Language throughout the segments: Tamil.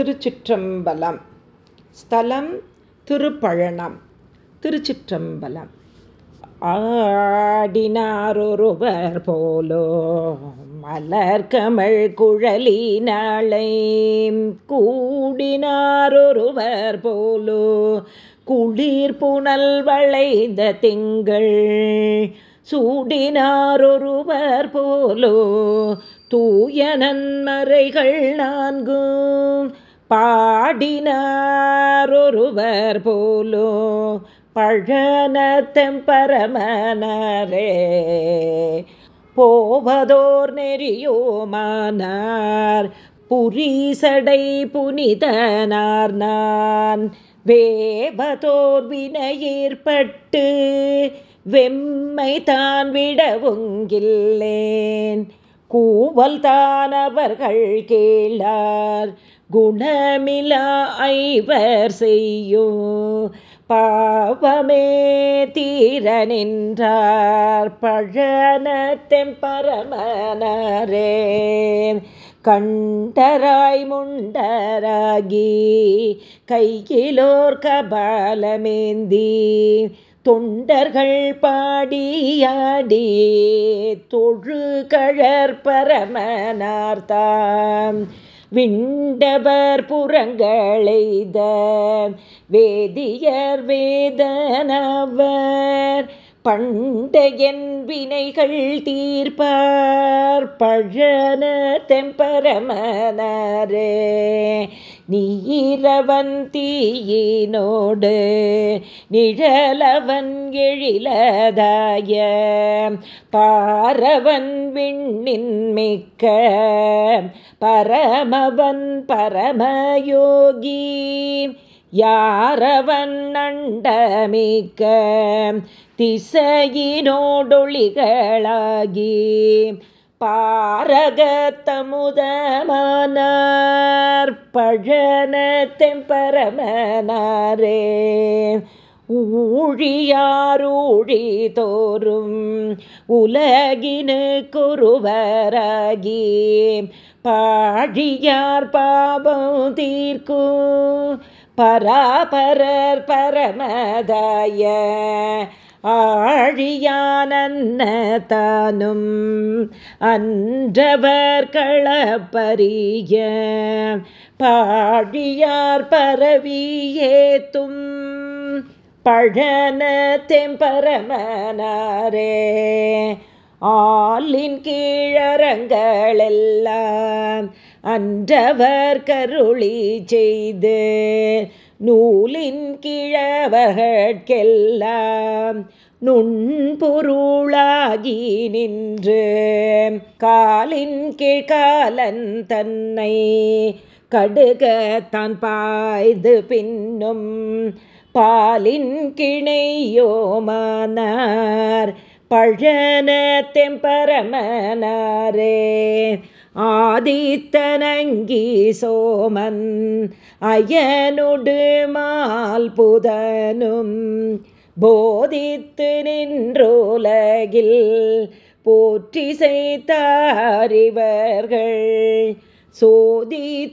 திருச்சிற்றம்பலம். ஸ்தலம் திருப்பழனம். திருச்சிற்றம்பலம். ஆடினாரொருவர் போலோ மலர்கமள் குழலி நாளை கூடினாரொருவர் போலோ குளிர் புனல் வளைந்த திங்கள் சூடினாரொருவர் போலோ தூய நன்மறைகள் நான்கும் பாடினாரொருவர் போலோ பழன தெம்பரமனரே போவதோர் நெறியோமானார் புரிசடை புனிதனார் நான். வேபதோர் வினையேற்பட்டு வெம்மை தான் விடவுங்கில்லேன். கூவல் தான் அவர்கள் கேளார் குணமிலா ஐவர் செய்யும் பாவமே தீர நின்றார் பழனத்தெம் பரமனரே. கண்டராய் முண்டராகி கையிலோர் கபாலமேந்தி தொண்டர்கள் பாடியாடி தொழு கழற்பரமனார்த்தாம் விண்டவர் புறங்களைத வேதியர் வேதனவர் பண்டையன் வினைகள் தீர்ப்பார் பழன தெம்பரமனரே. நீரவன் தீயினோடு நிழலவன் எழிலதாய. பாரவன் விண்ணின் மிக்க பரமவன் பரமயோகி. யாரவன் நண்டமிக்க திசையினோடொளிகளாகி. பாரகத்தமுதமானார் பழனத்தெம்பரமனாரே ஊழியாரூழி தோறும் உலகினு குருவராகி பாழியார் பாபம் தீர்க்கும் பராபரர் பரமதாய ஆழியானன்னதானும் அன்றவர் களப்பரிய பாழியார் பரவியேத்தும் பழன தெம்பரமனாரே. ஆலின் கீழரங்களெல்லாம் அன்றவர் கருளி செய்து நூலின் கிழவர்கெல்லாம் நுண்பொருளாகி நின்று காலின் கீழ்காலன் தன்னை கடுக தான் பாய்து பின்னும் பாலின் கிணையோமானார் பழன தெம்பரமனாரே ஆதித்தனங்கி சோமன் அயனொடு மால் புதனும் போதித்து நின்றோலகில் போற்றி செய்தாரிவர்கள் சோதித்தாரேழுலகோ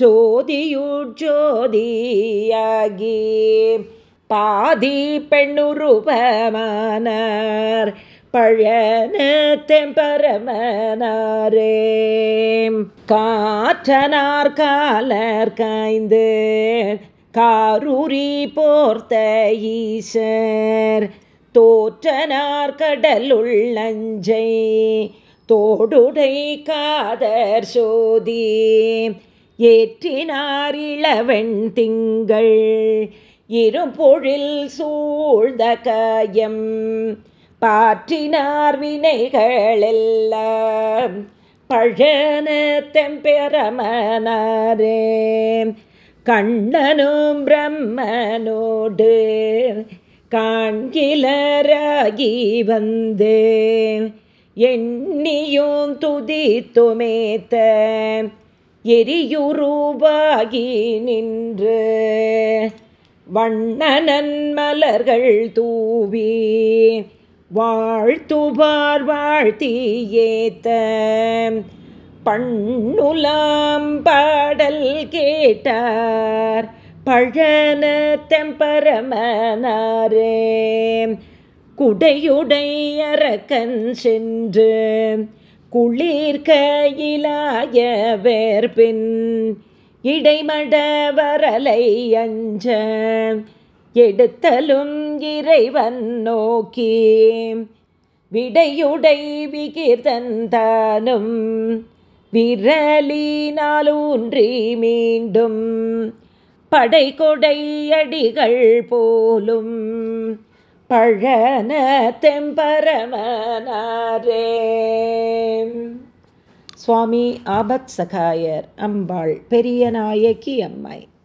சோதியுட்சோதியாகி பாதி பெண்ணுருபமானார். பழன தெம்பரமனாரே. காற்றனார் காலர் காய்ந்து காரூரி போர்த்த ஈசர். தோற்றனார் கடலுள் நஞ்சை தோடுடை காதர் சோதி. ஏற்றினார் இளவெண் திங்கள் இரும்பொழில் சூழ்ந்த காயம். பாற்றினார் வினைகளெல்லாம். பழன தெம்பெரமனாரே. கண்ணனும் பிரம்மனோடு காண்கிலராகி வந்து எண்ணியும் துதித்துமேத்த எரியுருவாகி நின்று. வண்ணனன் மலர்கள் தூவி வாழ்த்துவார் வாழ்த்தியேத்த. பண்ணுலாம் பாடல் கேட்டார். பழன தெம்பரமனாரே குடையுடை சென்று குளிர் கையிலாய வேர்பின் இடைமட வரலை அஞ்ச. எடுத்தலும் இறைவன் நோக்கி. விடையுடை விகிர்தந்தானும் விரலினாலூன்றி மீண்டும் படை கொடையடிகள் போலும். பழன தெம்பரமனாரே. சுவாமி ஆபத் சகாயர் அம்பாள் பெரியநாயகி அம்மை